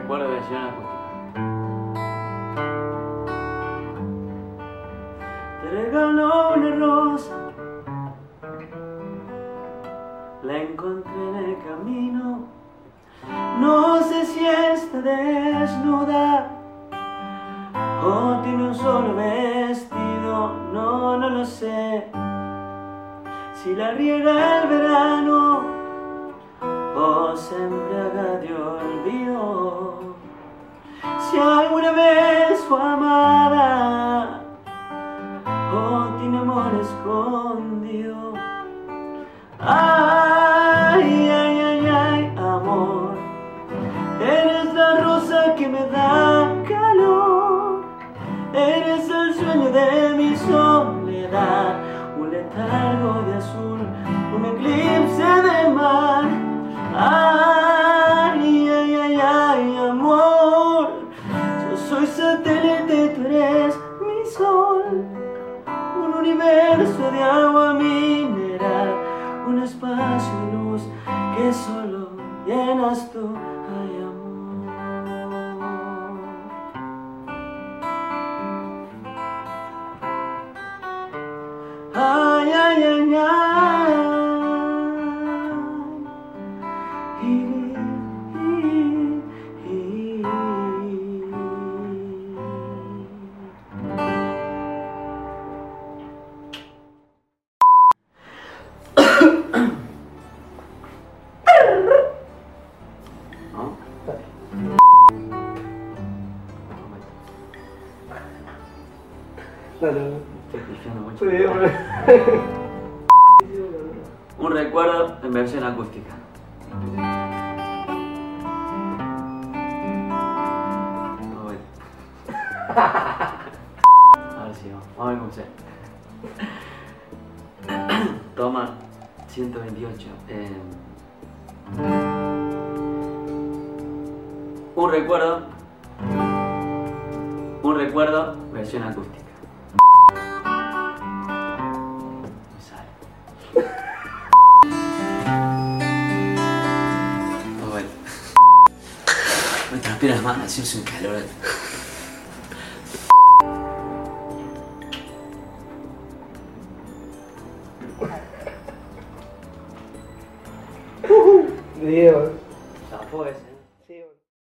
recuerdo versión acústica. Te regaló una rosa, la encontré en el camino. No sé si está desnuda o tiene un solo vestido, no, no lo sé. Si la riega el verano Si alguna vez fue amada o tiene amor escondido. Ay, ay, ay, ay, amor. Eres la rosa que me da calor. Eres el sueño de mi soledad. Un letargo Un universo de agua mineral. Un espacio de luz que solo llenas tú. Ay, amor. Ay, ay, ay, ay. Y- Estoy pifiando mucho. Sí. Un recuerdo en versión acústica. No, bueno. A ver si vamos. Vamos a ver cómo se. Toma 128. Eh, un recuerdo. Un recuerdo, versión acústica. Me sale. No, bueno. Me transpira las manos, hace un calor. Dios.